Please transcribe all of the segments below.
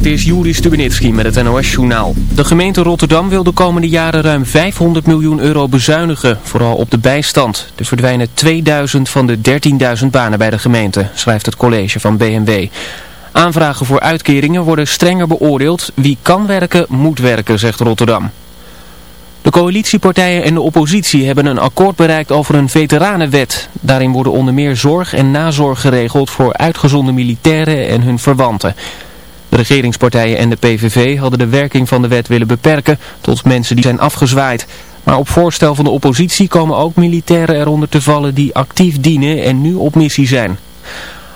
Dit is Juri Stubenitski met het NOS-journaal. De gemeente Rotterdam wil de komende jaren ruim 500 miljoen euro bezuinigen, vooral op de bijstand. Er verdwijnen 2000 van de 13.000 banen bij de gemeente, schrijft het college van BMW. Aanvragen voor uitkeringen worden strenger beoordeeld. Wie kan werken, moet werken, zegt Rotterdam. De coalitiepartijen en de oppositie hebben een akkoord bereikt over een veteranenwet. Daarin worden onder meer zorg en nazorg geregeld voor uitgezonde militairen en hun verwanten. De regeringspartijen en de PVV hadden de werking van de wet willen beperken tot mensen die zijn afgezwaaid. Maar op voorstel van de oppositie komen ook militairen eronder te vallen die actief dienen en nu op missie zijn.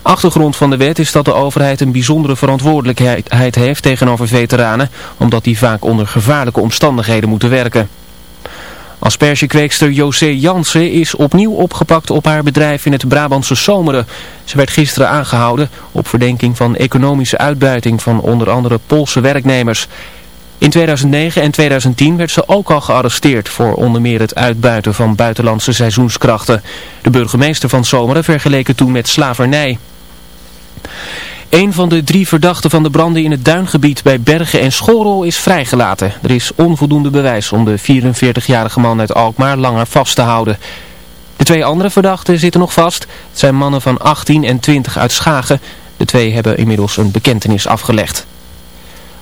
Achtergrond van de wet is dat de overheid een bijzondere verantwoordelijkheid heeft tegenover veteranen, omdat die vaak onder gevaarlijke omstandigheden moeten werken. Aspergekweekster José Jansen is opnieuw opgepakt op haar bedrijf in het Brabantse Zomeren. Ze werd gisteren aangehouden op verdenking van economische uitbuiting van onder andere Poolse werknemers. In 2009 en 2010 werd ze ook al gearresteerd voor onder meer het uitbuiten van buitenlandse seizoenskrachten. De burgemeester van Zomeren vergeleken toen met slavernij. Een van de drie verdachten van de branden in het duingebied bij Bergen en Schorrel is vrijgelaten. Er is onvoldoende bewijs om de 44-jarige man uit Alkmaar langer vast te houden. De twee andere verdachten zitten nog vast. Het zijn mannen van 18 en 20 uit Schagen. De twee hebben inmiddels een bekentenis afgelegd.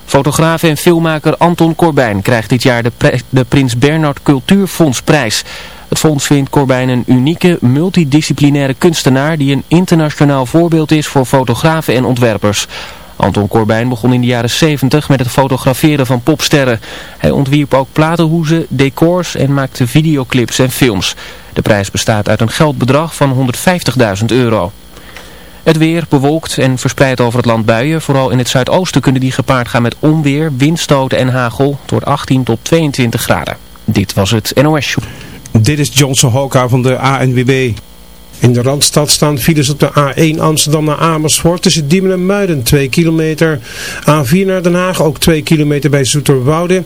Fotograaf en filmmaker Anton Corbijn krijgt dit jaar de, de Prins Bernhard Cultuurfondsprijs. Het fonds vindt Corbijn een unieke, multidisciplinaire kunstenaar die een internationaal voorbeeld is voor fotografen en ontwerpers. Anton Corbijn begon in de jaren 70 met het fotograferen van popsterren. Hij ontwierp ook platenhoezen, decors en maakte videoclips en films. De prijs bestaat uit een geldbedrag van 150.000 euro. Het weer bewolkt en verspreid over het land buien. Vooral in het zuidoosten kunnen die gepaard gaan met onweer, windstoten en hagel. tot 18 tot 22 graden. Dit was het NOS Show. Dit is Johnson Hoka van de ANWB. In de Randstad staan files op de A1 Amsterdam naar Amersfoort tussen Diemen en Muiden 2 kilometer. A4 naar Den Haag ook 2 kilometer bij Zoeterwoude.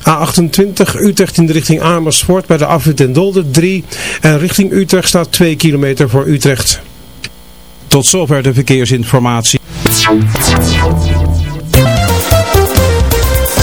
A28 Utrecht in de richting Amersfoort bij de afwit en Dolder 3. En richting Utrecht staat 2 kilometer voor Utrecht. Tot zover de verkeersinformatie.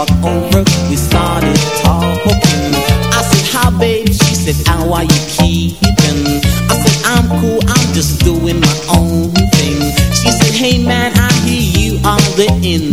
walk over, we started talking. I said, hi babe, she said, how are you keeping? I said, I'm cool, I'm just doing my own thing. She said, hey man, I hear you are the in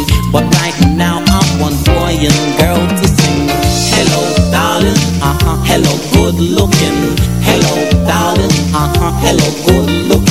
but right now I want boy and girl to sing. Hello, darling, uh huh, hello, good looking. Hello, darling, uh huh, hello, good looking.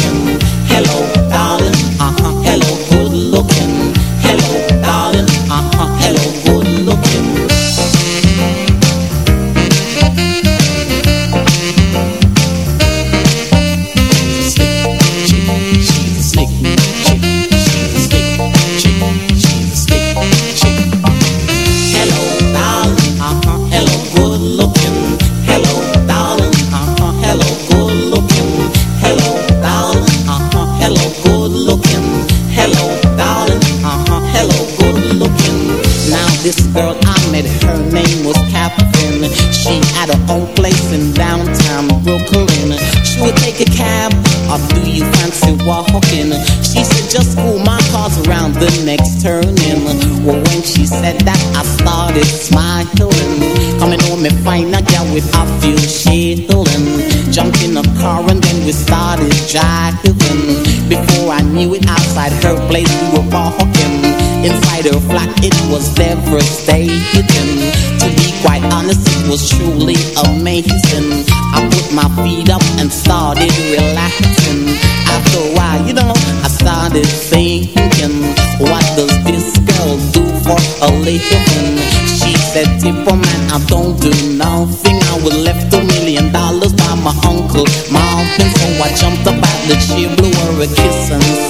Smiling. Coming home and find a girl with a few shilling. Jumped in a car and then we started driving. Before I knew it, outside her place we were walking. Inside her flat, it was devastating. To be quite honest, it was truly amazing. I put my feet up and started relaxing. After a while, you know, I started thinking, what does this girl do for a living? Said, Tipper man, I don't do nothing. I was left a million dollars by my uncle, mountain. So I jumped up at the chair, blew her a kiss and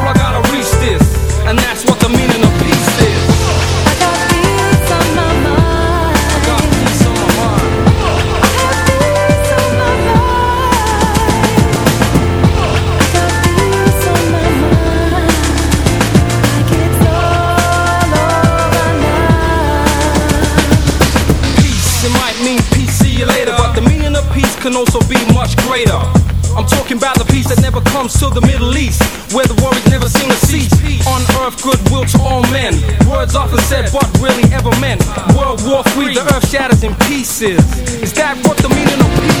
the Middle East, where the war warriors never seen a cease. On earth, goodwill to all men. Words often said, but really ever meant. World War III, the earth shatters in pieces. Is that what the meaning of peace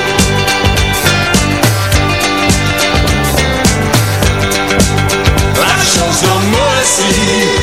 you.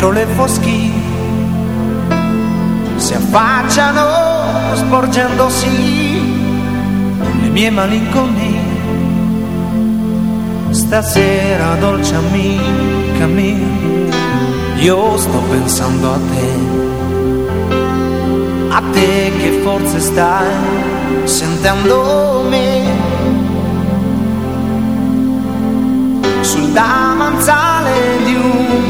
Dietro le foschie, si affacciano sporgendosi le mie malinconie. Stasera, dolce amica mia, io sto pensando a te, a te che forse stai sentendo me. sul davanzale di un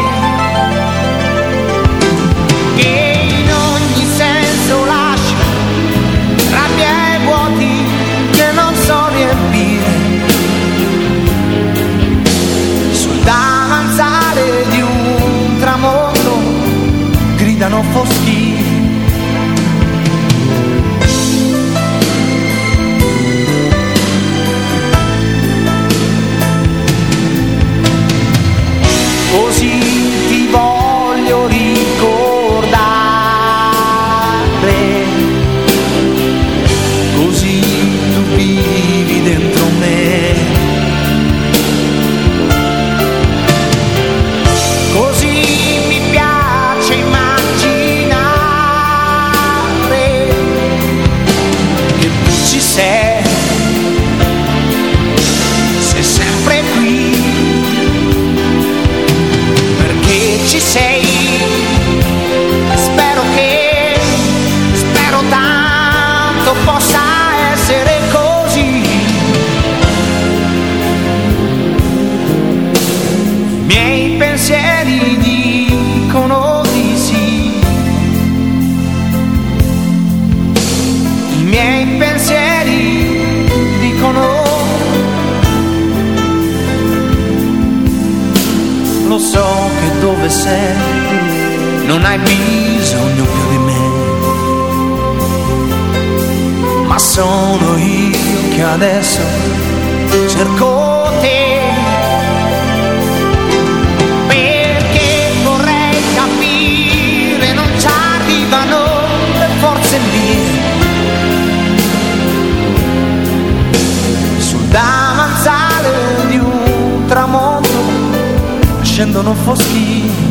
scendono foschi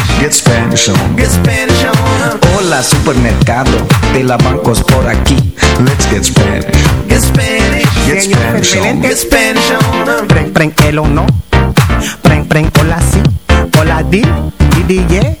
Get Spanish on. get Spanish on. Hola supermercado de la bancos por aquí. Let's get Spanish. Get Spanish, Get Spanish on. get Spanish on. Preng, preng, el o no. Preng, preng, hola si. Hola di, di, di, yeah.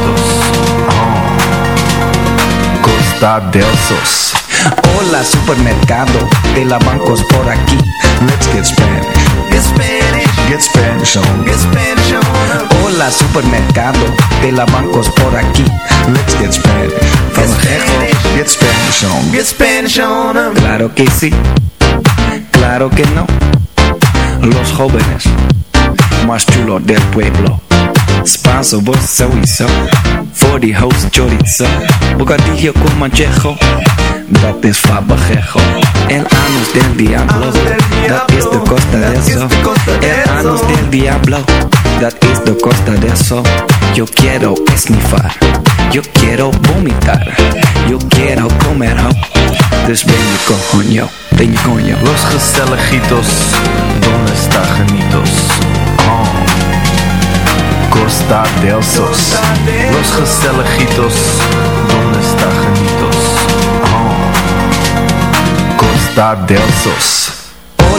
Costa del Sos. Hola supermercado de la bancos por aquí. Let's get Spanish. Get Spanish, Get Spanish on. get Spanish on. Hola supermercado de la bancos por aquí. Let's get Spanish. From Mexico, get Spanish on. Get Spanish on. Claro que sí, claro que no. Los jóvenes más chulos del pueblo. Spanso, vos sowieso. Host chorizo. Bocadillo con manchejo. Dat is fabajejo. El anus del diablo. Dat is de costa de eso. El anus del diablo. Dat is de costa de eso. Yo quiero esnifar. Yo quiero vomitar. Yo quiero comer ho. Dus ben je coño. Ben je coño. Los Gestelejitos, ¿dónde está Janitos? Oh. Costa del Sos. Los Gestelejitos, ¿dónde está? Oh. Costa del Sos.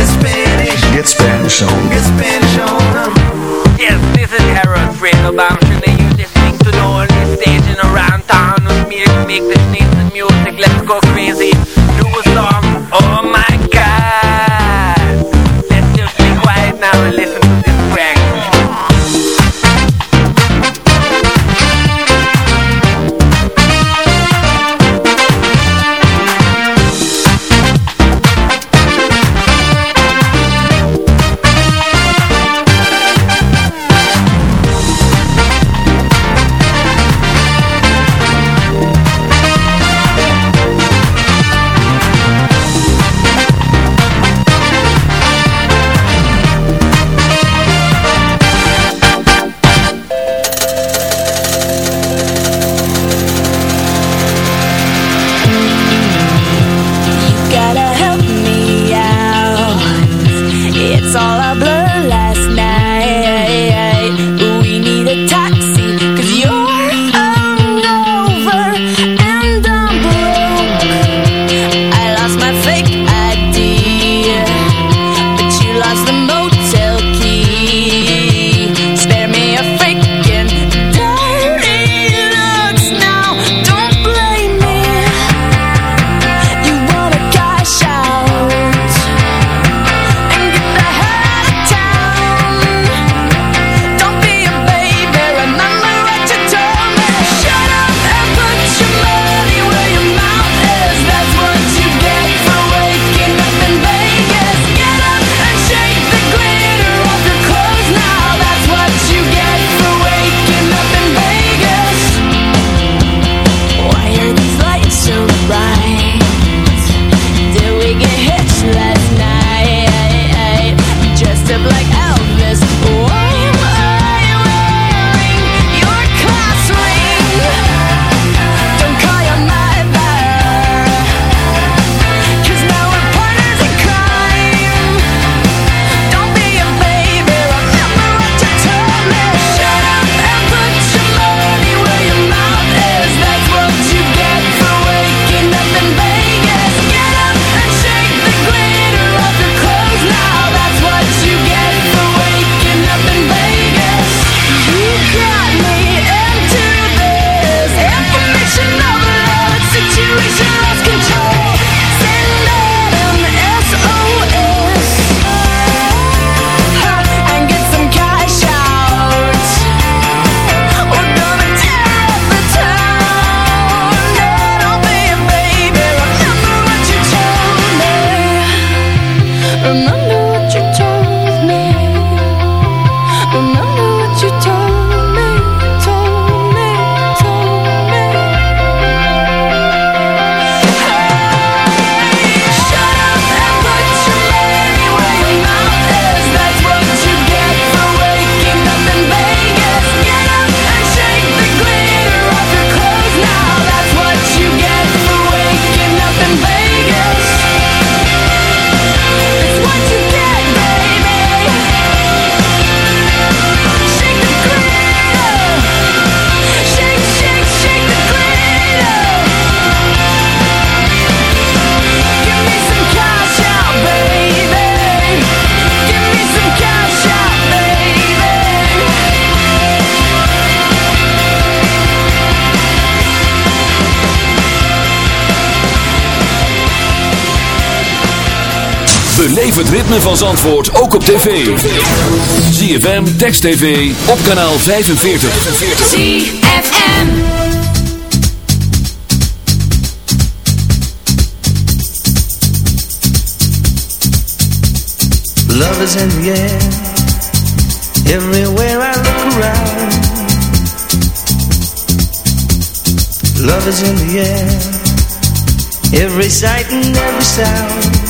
Get Spanish, Get Spanish on. get Spanish on. Yes, this is Harold Friedelbaum. Should they use this thing to know all this staging around town with me to make this nice music? Let's go crazy. Do a song. Oh my ritme van Zandvoort ook op tv. ZFM, Text TV, op kanaal 45. ZFM Love is in the air. Everywhere I look around. Love is in the air. Every sight and every sound.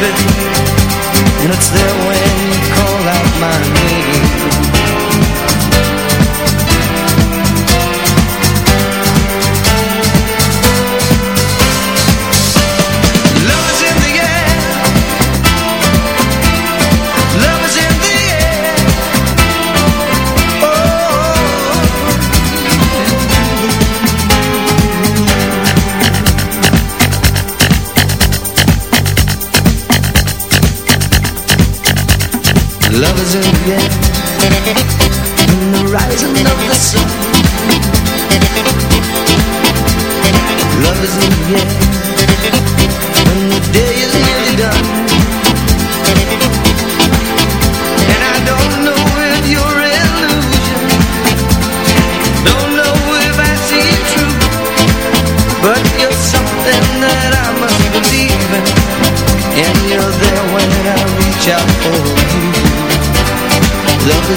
and it's their way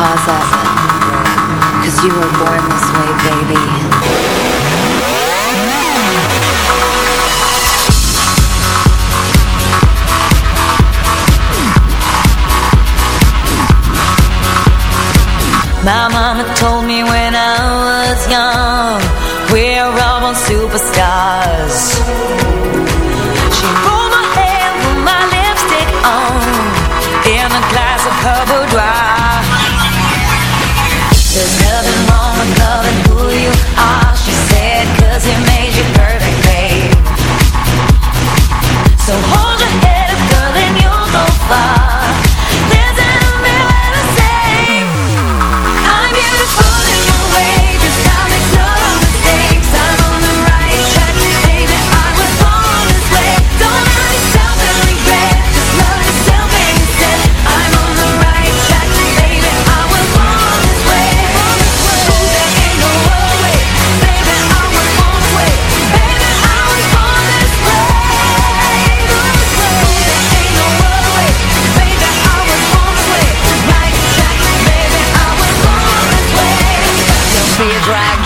pause that because you were born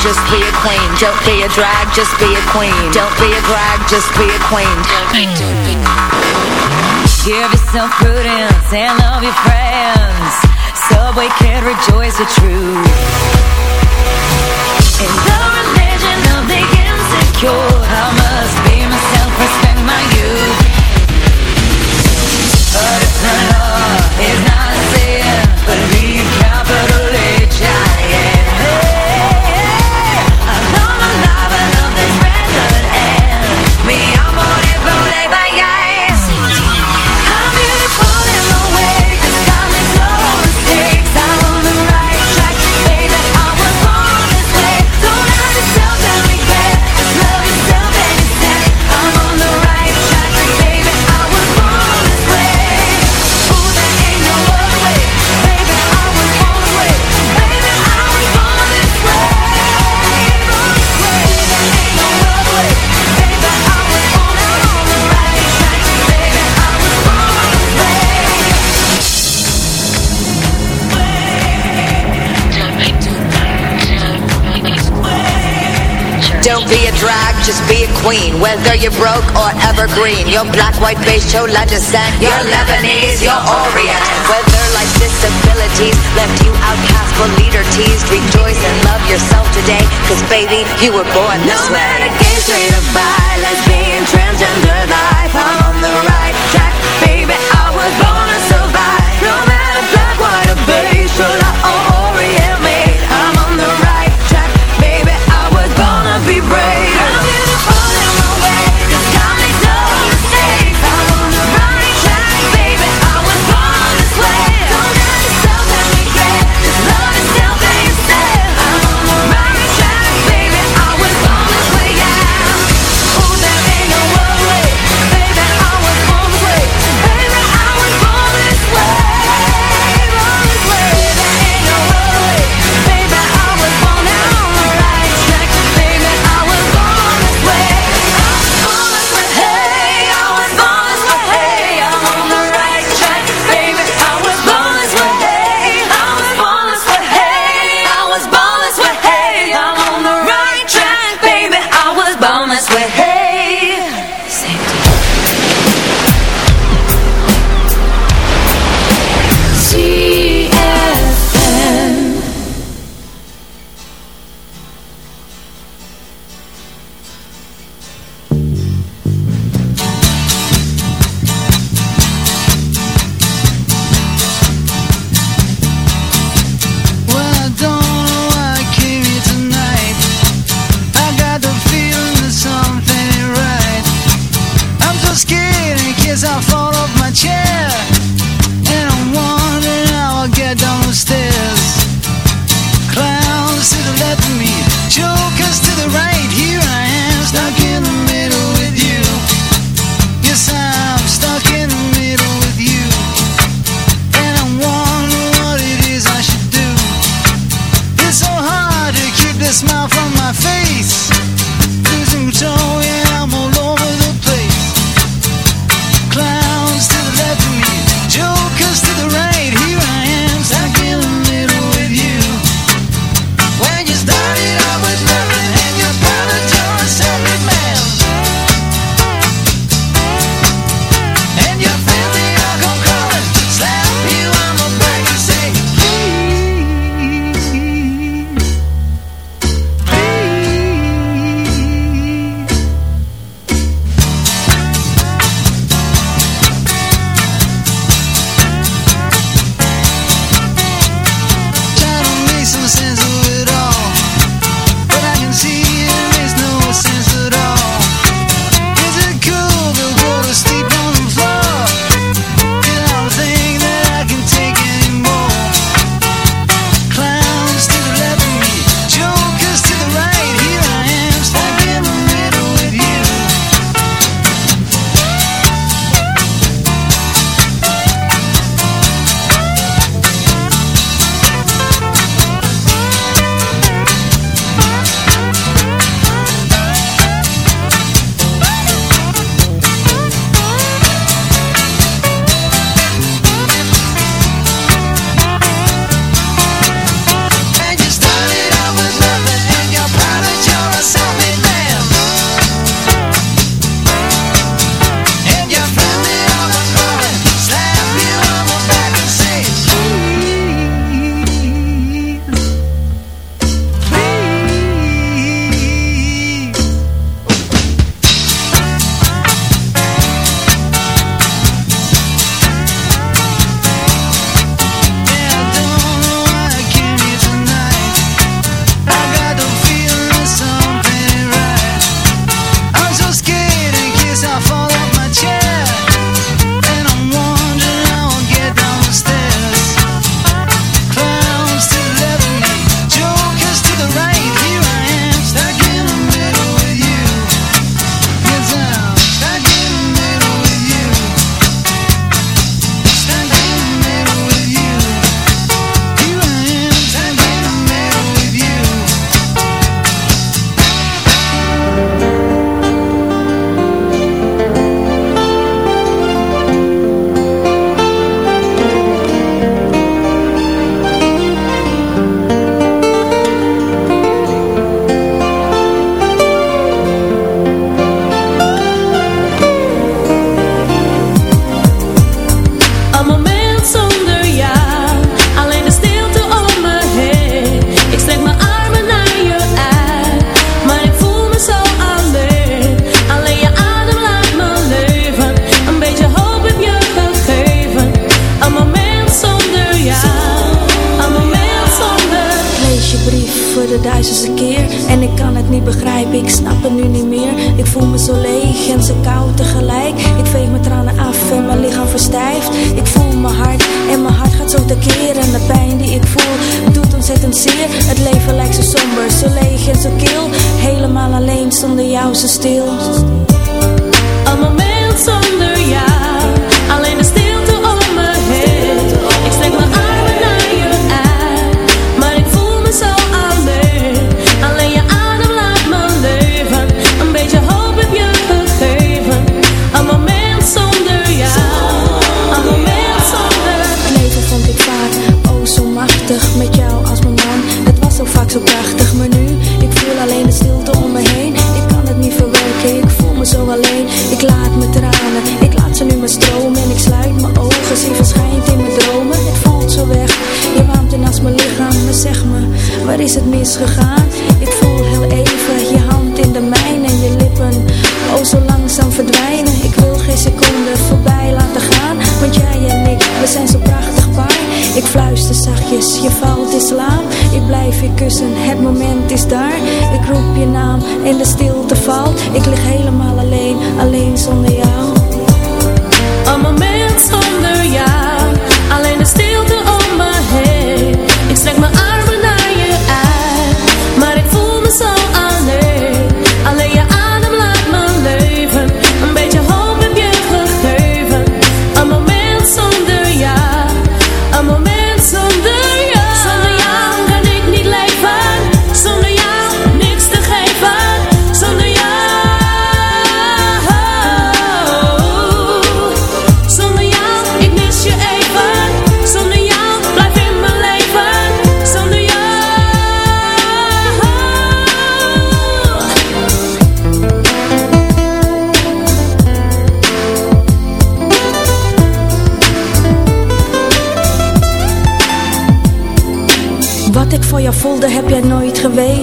just be a queen. Don't be a drag, just be a queen. Don't be a drag, just be a queen. Give yourself prudence and love your friends. Subway can rejoice the truth. queen Whether you're broke or evergreen. Your black, white, beige, chola descent. Your Lebanese, your Orient. Whether life's disabilities Left you outcast or leader teased Rejoice and love yourself today. Cause baby, you were born this no way. No matter gay, straight or bi Lesbian, transgender life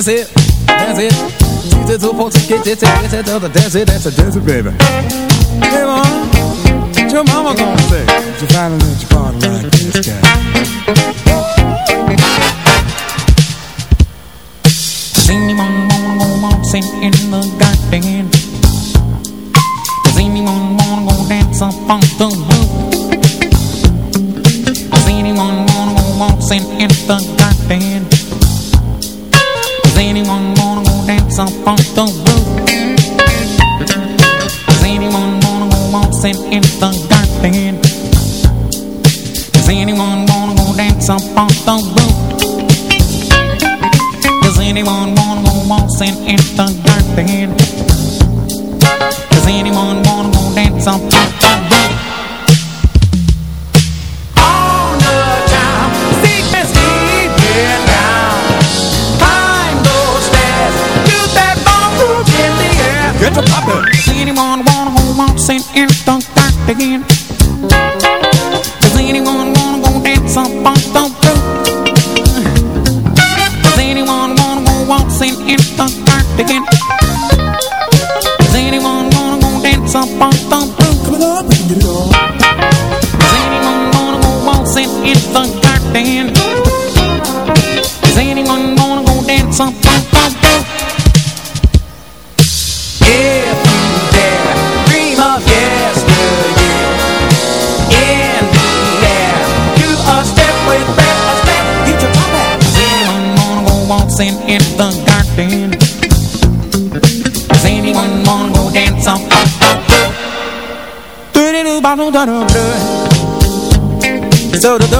dance it, dance it. She's a two pole ticket, it, a dance it, other dance it, that's a dance it, baby. Hey, mom, what your mama gonna say? If you finally let your body like this guy. at the garden. Does anyone wanna go dance on top the roof? All the time. Climb those stairs, that the air. Does anyone wanna the? So the